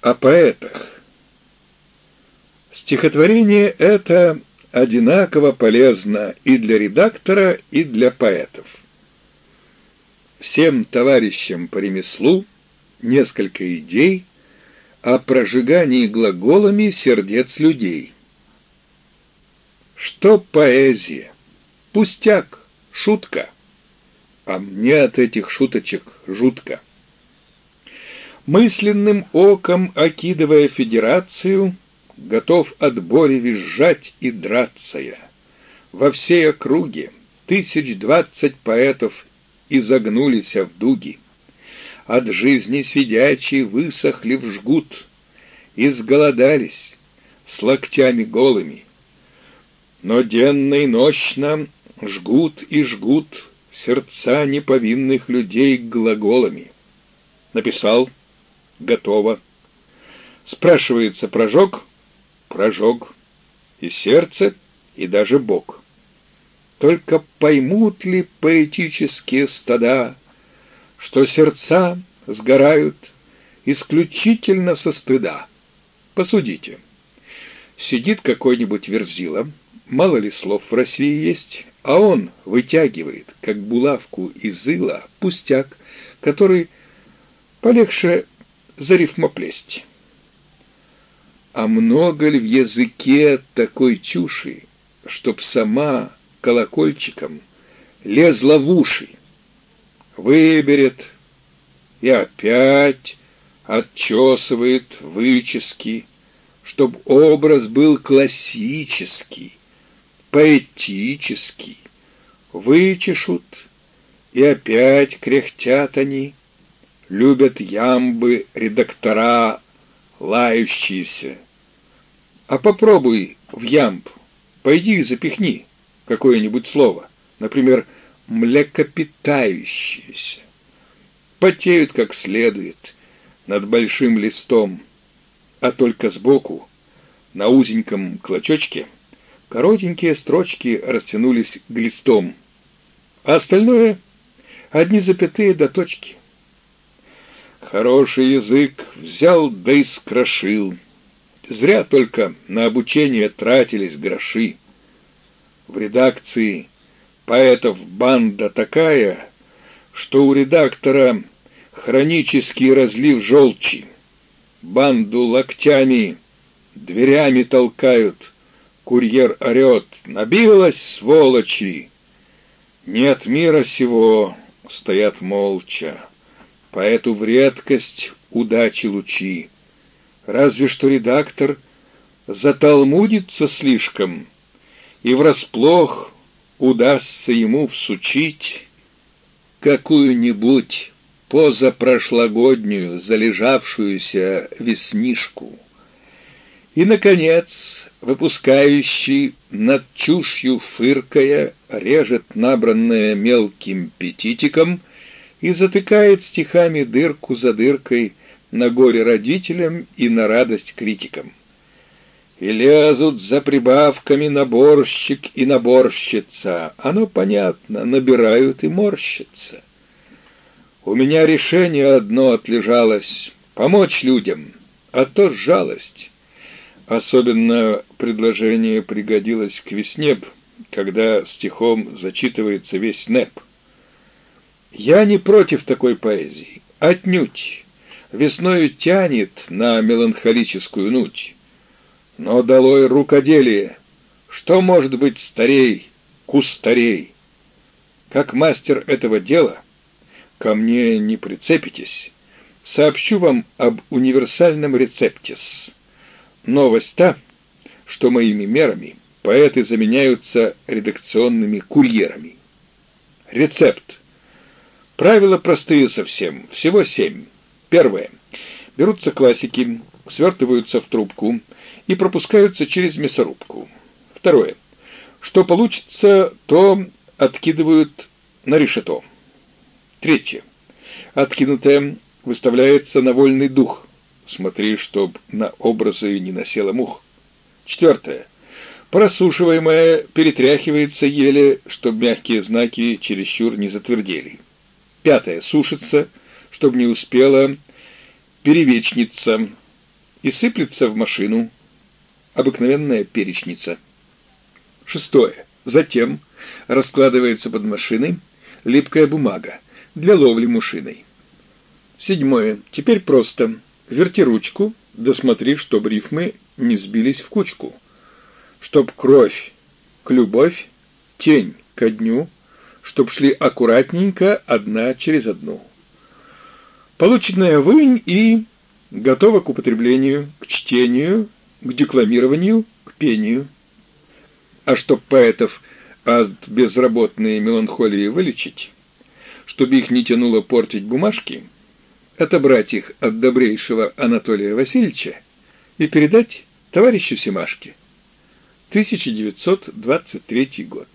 о поэтах. Стихотворение это одинаково полезно и для редактора, и для поэтов. Всем товарищам по ремеслу несколько идей о прожигании глаголами сердец людей. Что поэзия? Пустяк, шутка. А мне от этих шуточек жутко. Мысленным оком окидывая федерацию, готов от боли визжать и драться я. Во всей округе тысяч двадцать поэтов изогнулись в дуги. От жизни сидячие высохли в жгут, изголодались, с локтями голыми. Но денно и ночно жгут и жгут сердца неповинных людей глаголами. Написал, готово. Спрашивается, прожег? Прожег. И сердце, и даже Бог. Только поймут ли поэтические стада, что сердца сгорают исключительно со стыда? Посудите. Сидит какой-нибудь верзила, мало ли слов в России есть, а он вытягивает, как булавку из ила, пустяк, который полегче за рифмоплесть. А много ли в языке такой чуши, чтоб сама колокольчиком лезла в уши? Выберет и опять отчесывает вычески, чтоб образ был классический, поэтический. Вычешут, и опять кряхтят они, любят ямбы редактора лающиеся. А попробуй в ямб, пойди и запихни какое-нибудь слово, например, млекопитающиеся. Потеют как следует над большим листом, а только сбоку, на узеньком клочочке, коротенькие строчки растянулись глистом, а остальное — одни запятые до точки. Хороший язык взял да и скрошил. Зря только на обучение тратились гроши. В редакции поэтов банда такая, что у редактора хронический разлив желчи. Банду локтями, дверями толкают. Курьер орет «Набилась, сволочи!» Нет мира сего, стоят молча. Поэту в редкость удачи лучи. Разве что редактор заталмудится слишком, и врасплох удастся ему всучить какую-нибудь позапрошлогоднюю залежавшуюся веснишку. И, наконец, выпускающий над чушью фыркая режет набранное мелким петитиком и затыкает стихами дырку за дыркой на горе родителям и на радость критикам. И лезут за прибавками наборщик и наборщица. Оно понятно, набирают и морщатся. У меня решение одно отлежалось — помочь людям, а то жалость. Особенно предложение пригодилось к весне, когда стихом зачитывается весь НЭП. Я не против такой поэзии, отнюдь. Весною тянет на меланхолическую нуть. Но долой рукоделие, что может быть старей, кустарей? Как мастер этого дела, ко мне не прицепитесь, сообщу вам об универсальном рецепте. Новость та, что моими мерами поэты заменяются редакционными курьерами. Рецепт. Правила простые совсем, всего семь. Первое. Берутся классики, свертываются в трубку и пропускаются через мясорубку. Второе. Что получится, то откидывают на решето. Третье. Откинутое выставляется на вольный дух. Смотри, чтоб на образы не насела мух. Четвертое. Просушиваемое перетряхивается еле, чтоб мягкие знаки чересчур не затвердели. Пятое. Сушится, чтобы не успела перевечниться. и сыплется в машину. Обыкновенная перечница. Шестое. Затем раскладывается под машиной липкая бумага для ловли мушиной. Седьмое. Теперь просто. Верти ручку, досмотри, чтобы рифмы не сбились в кучку. Чтоб кровь к любовь, тень ко дню, чтоб шли аккуратненько одна через одну. Полученное вынь и готово к употреблению, к чтению, к декламированию, к пению. А чтоб поэтов от безработной меланхолии вылечить, чтобы их не тянуло портить бумажки, отобрать их от добрейшего Анатолия Васильевича и передать товарищу Семашке. 1923 год.